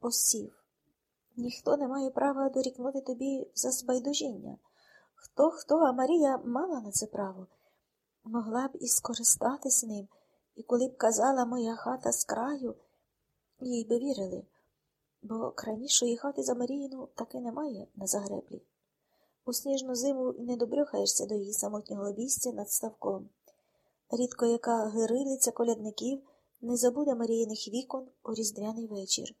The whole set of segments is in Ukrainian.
посів. Ніхто не має права дорікнути тобі за збайдужіння. Хто, хто, а Марія мала на це право, могла б і скористатись ним, і коли б казала моя хата з краю, їй би вірили, бо крайнішої хати за Маріїну таки немає на загреблі. У сніжну зиму не добрюхаєшся до її самотнього обійстя над ставком. Рідко яка гирилиця колядників не забуде Маріїних вікон у різдвяний вечір,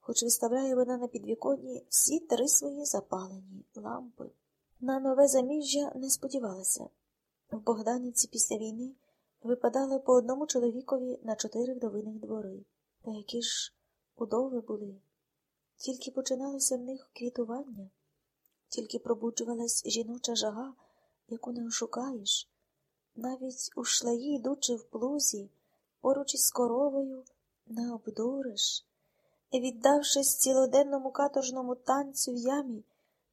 хоч виставляє вона на підвіконні всі три свої запалені лампи. На нове заміжжя не сподівалася. В Богданівці після війни випадало по одному чоловікові на чотири вдовиних двори. Та які ж удови були. Тільки починалося в них квітування, тільки пробуджувалась жіноча жага, яку не ошукаєш. Навіть у шлаї, йдучи в плузі, поруч із коровою, не обдуриш. Віддавшись цілоденному каторжному танцю в ямі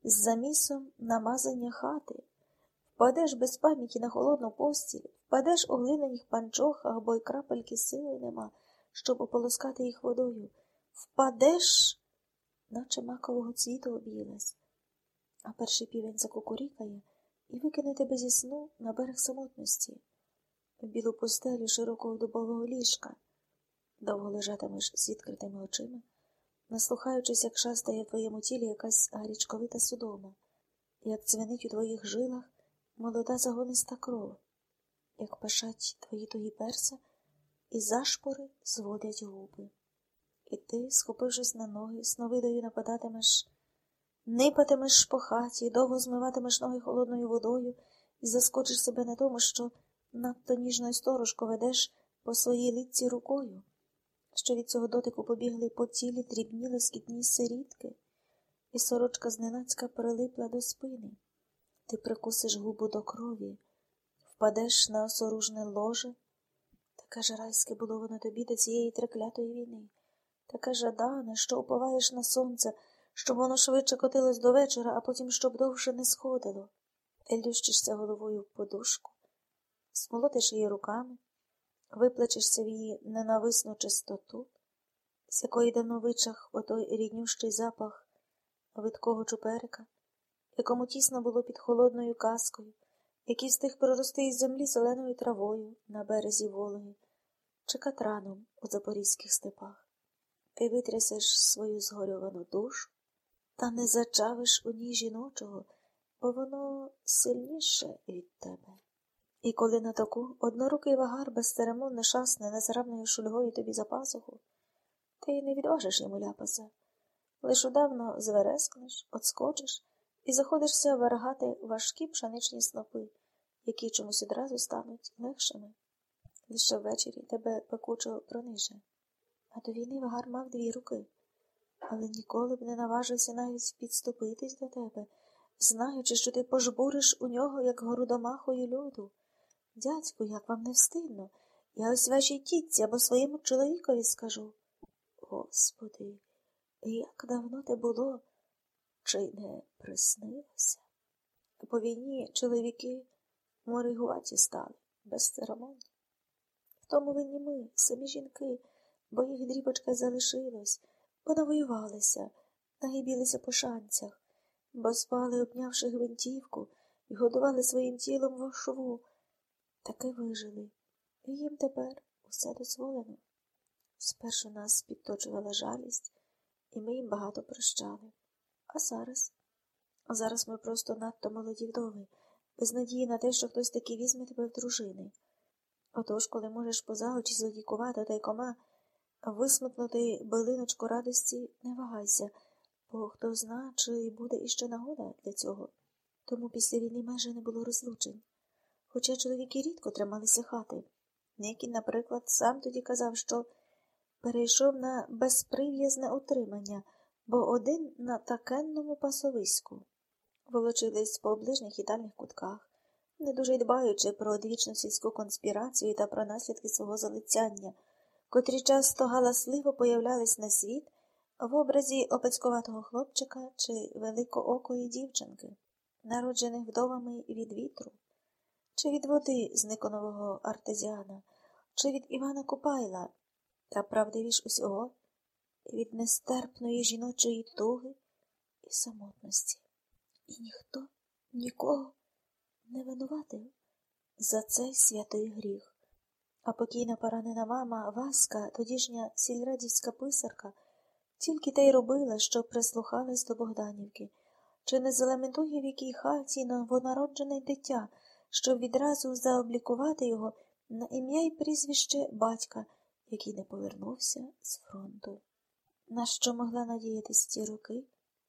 з замісом намазання хати, впадеш без пам'яті на холодну постіль, впадеш у глиняніх панчохах, бо й крапельки сили нема, щоб ополоскати їх водою, впадеш, наче макового цвіту об'їлась, а перший півень закукурікає і викине тебе зі сну на берег самотності, в білу пустелю широкого дубового ліжка. Довго лежатимеш з відкритими очима, наслухаючись, як шастає в твоєму тілі якась гарячковита судома, як дзвенить у твоїх жилах молода загониста кров, як пашать твої тугі перса, і зашпори зводять губи. І ти, схопившись на ноги, сновидою нападатимеш, нипатимеш по хаті, довго змиватимеш ноги холодною водою і заскочиш себе на тому, що надто ніжно й сторожко ведеш по своїй лиці рукою, що від цього дотику побігли по тілі дрібні лоскітні сирітки, і сорочка зненацька прилипла до спини. Ти прикусиш губу до крові, впадеш на осоружне ложе. Таке ж райське було воно тобі до цієї треклятої війни, таке жадане, що уповаєш на сонце, щоб воно швидше котилось до вечора, а потім щоб довше не сходило. Елющишся головою в подушку, смолотиш її руками, виплачешся в її ненависну чистоту, з якої давно вичах отой ріднющий запах видкого чуперика, якому тісно було під холодною каскою, який встиг прорости із землі зеленою травою на березі Волги, чи катраном у запорізьких степах. Ти витрясеш свою згорьовану душу, та не зачавиш у ній жіночого, бо воно сильніше від тебе. І коли на таку однорукий вагар безцеремонно шасне незграбною шульгою тобі за пазуху, ти не відважиш йому ляпаса, лиш удавно зверескнеш, отскочиш і заходишся вергати важкі пшеничні снопи, які чомусь одразу стануть легшими. Лише ввечері тебе пекучо прониже. А до війни вагар мав дві руки, але ніколи б не наважився навіть підступитись до тебе, знаючи, що ти пожбуриш у нього, як горудомахою люду. Дядьку, як вам не встидно, я ось вашій тітці або своєму чоловікові скажу. Господи, як давно те було, чи не приснилося? По війні чоловіки моригуваті стали, без церемоній. В тому винні ми, самі жінки, бо їх дрібочка залишилось, бо навоювалися, нагибілися по шанцях, бо спали, обнявши гвинтівку, і годували своїм тілом в шву. Таки вижили, і їм тепер усе дозволено. Спершу нас підточувала жалість, і ми їм багато прощали. А зараз? Зараз ми просто надто молоді вдови, без надії на те, що хтось таки візьме тебе в дружини. Отож, коли можеш поза очі злодікувати та й кома, висмикнути билиночку радості, не вагайся, бо хто зна, чи буде іще нагода для цього. Тому після війни майже не було розлучень. Хоча чоловіки рідко трималися хати. Некін, наприклад, сам тоді казав, що перейшов на безприв'язне утримання, бо один на такенному пасовиську. Волочились по оближніх і дальніх кутках, не дуже й дбаючи про одвічну сільську конспірацію та про наслідки свого залицяння, котрі часто галасливо появлялись на світ в образі опецькуватого хлопчика чи великоокої дівчинки, народжених вдовами від вітру чи від води з Никонового артезіана, чи від Івана Купайла, та правдивіш усього, від нестерпної жіночої туги і самотності. І ніхто нікого не винуватив за цей святий гріх. А покійна поранена мама Васька, тодішня сільрадівська писарка, тільки те й робила, що прислухалась до Богданівки, чи не залементує в якій хаті новонароджене дитя, щоб відразу заоблікувати його на ім'я й прізвище батька, який не повернувся з фронту. На що могла надіятись ці роки?